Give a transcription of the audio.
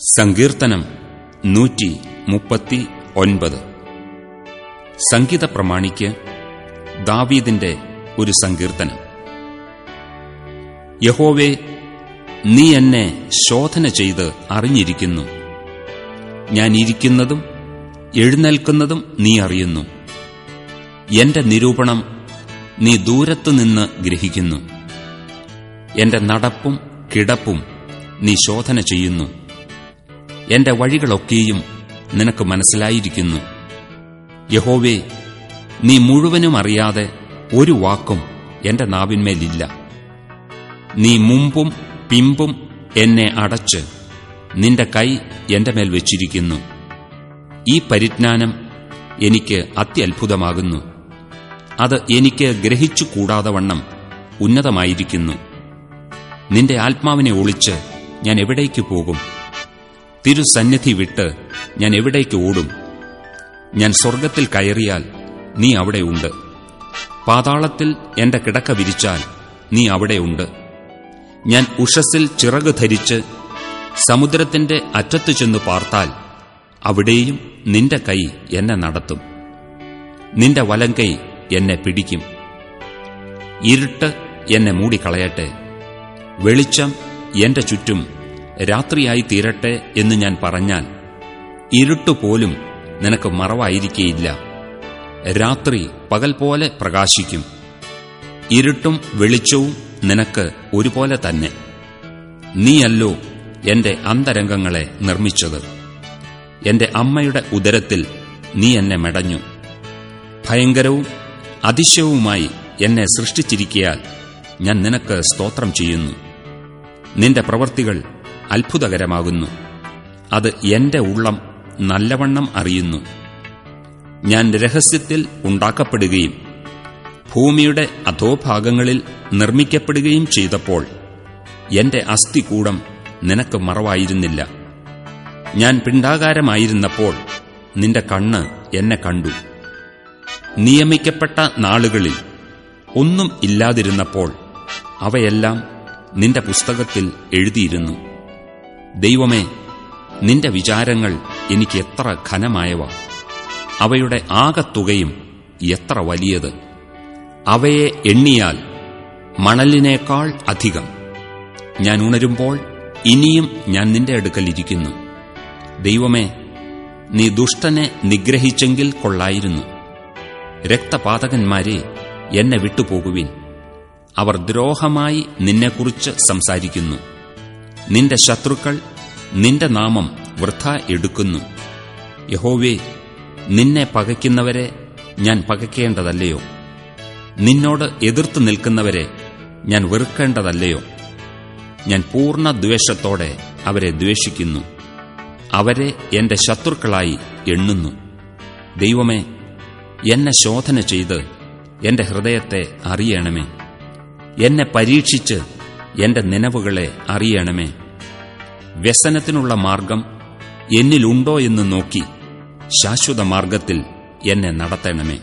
സങ്കീർത്തനം നൂറ്റി മുപ്പത്തി ഒൻപത് സംഗീത പ്രമാണിക്ക് ദാവീദിന്റെ ഒരു സങ്കീർത്തനം. യഹോവേ നീ എന്നെ ശോധന ചെയ്ത് അറിഞ്ഞിരിക്കുന്നു. ഞാൻ ഇരിക്കുന്നതും എഴുന്നേൽക്കുന്നതും നീ അറിയുന്നു. എന്റെ നിരൂപണം നീ ദൂരത്തുനിന്ന് ഗ്രഹിക്കുന്നു. എന്റെ നടപ്പും കിടപ്പും നീ ശോധന ചെയ്യുന്നു. എന്റെ വഴികളൊക്കെയും നിനക്ക് മനസ്സിലായിരിക്കുന്നു. യഹോവേ നീ മുഴുവനും അറിയാതെ ഒരു വാക്കും എന്റെ നാവിന്മേലില്ല. നീ മുമ്പും പിമ്പും എന്നെ അടച്ച് നിന്റെ കൈ എന്റെ മേൽ വെച്ചിരിക്കുന്നു. ഈ പരിജ്ഞാനം എനിക്ക് അത്യത്ഭുതമാകുന്നു. അത് എനിക്ക് ഗ്രഹിച്ചു കൂടാതെ വണ്ണം ഉന്നതമായിരിക്കുന്നു. നിന്റെ ആത്മാവിനെ ഒളിച്ച് ഞാൻ എവിടേക്ക് പോകും? തിരുസന്നിധി വിട്ട് ഞാൻ എവിടേക്ക് ഓടും? ഞാൻ സ്വർഗത്തിൽ കയറിയാൽ നീ അവിടെയുണ്ട് പാതാളത്തിൽ എന്റെ കിടക്ക വിരിച്ചാൽ നീ അവിടെയുണ്ട് ഞാൻ ഉഷസ്സിൽ ചിറക് ധരിച്ച് സമുദ്രത്തിന്റെ അറ്റത്തു ചെന്ന് പാർത്താൽ അവിടെയും നിന്റെ കൈ എന്നെ നടത്തും. നിന്റെ വലങ്കൈ എന്നെ പിടിക്കും. ഇരുട്ട് എന്നെ മൂടിക്കളയട്ടെ. വെളിച്ചം എന്റെ ചുറ്റും രാത്രിയായി തീരട്ടെ എന്ന് ഞാൻ പറഞ്ഞാൽ ഇരുട്ടുപോലും നിനക്ക് മറവായിരിക്കേയില്ല. രാത്രി പകൽ പോലെ പ്രകാശിക്കും. ഇരുട്ടും വെളിച്ചവും നിനക്ക് ഒരുപോലെ തന്നെ. നീയല്ലോ എന്റെ അന്തരംഗങ്ങളെ നിർമ്മിച്ചത്. എന്റെ അമ്മയുടെ ഉദരത്തിൽ നീ എന്നെ മെടഞ്ഞു. ഭയങ്കരവും അതിശയവുമായി എന്നെ സൃഷ്ടിച്ചിരിക്കയാൽ ഞാൻ നിനക്ക് സ്തോത്രം ചെയ്യുന്നു. നിന്റെ പ്രവൃത്തികൾ അത്ഭുതകരമാകുന്നു. അത് എന്റെ ഉള്ളം നല്ലവണ്ണം അറിയുന്നു. ഞാൻ രഹസ്യത്തിൽ ഉണ്ടാക്കപ്പെടുകയും ഭൂമിയുടെ അധോഭാഗങ്ങളിൽ നിർമ്മിക്കപ്പെടുകയും ചെയ്തപ്പോൾ എന്റെ അസ്ഥികൂടം നിനക്ക് മറവായിരുന്നില്ല. ഞാൻ പിണ്ടാകാരമായിരുന്നപ്പോൾ നിന്റെ കണ്ണ് എന്നെ കണ്ടു. നിയമിക്കപ്പെട്ട നാളുകളിൽ ഒന്നും ഇല്ലാതിരുന്നപ്പോൾ അവയെല്ലാം നിന്റെ പുസ്തകത്തിൽ എഴുതിയിരുന്നു. ദൈവമേ നിന്റെ വിചാരങ്ങൾ എനിക്ക് എത്ര ഘനമായവ. അവയുടെ ആകത്തുകയും എത്ര വലിയത്. അവയെ എണ്ണിയാൽ മണലിനേക്കാൾ അധികം. ഞാൻ ഉണരുമ്പോൾ ഇനിയും ഞാൻ നിന്റെ അടുക്കലിരിക്കുന്നു ദൈവമേ നീ ദുഷ്ടനെ നിഗ്രഹിച്ചെങ്കിൽ കൊള്ളായിരുന്നു. രക്തപാതകന്മാരെ എന്നെ വിട്ടുപോകുവിൻ. അവർ ദ്രോഹമായി നിന്നെക്കുറിച്ച് സംസാരിക്കുന്നു. നിന്റെ ശത്രുക്കൾ നിന്റെ നാമം വൃഥ എടുക്കുന്നു. യഹോവേ നിന്നെ പകയ്ക്കുന്നവരെ ഞാൻ പകയ്ക്കേണ്ടതല്ലയോ? നിന്നോട് എതിർത്തു നിൽക്കുന്നവരെ ഞാൻ വെറുക്കേണ്ടതല്ലയോ? ഞാൻ പൂർണ ദ്വേഷത്തോടെ അവരെ ദ്വേഷിക്കുന്നു. അവരെ എന്റെ ശത്രുക്കളായി എണ്ണുന്നു. ദൈവമേ എന്നെ ശോധന ചെയ്ത് എന്റെ ഹൃദയത്തെ അറിയണമേ. എന്നെ പരീക്ഷിച്ച് എന്റെ നിലവുകളെ അറിയണമേ. വ്യസനത്തിനുള്ള മാർഗം എന്നിലുണ്ടോ എന്ന് നോക്കി ശാശ്വത മാർഗത്തിൽ എന്നെ നടത്തണമേ.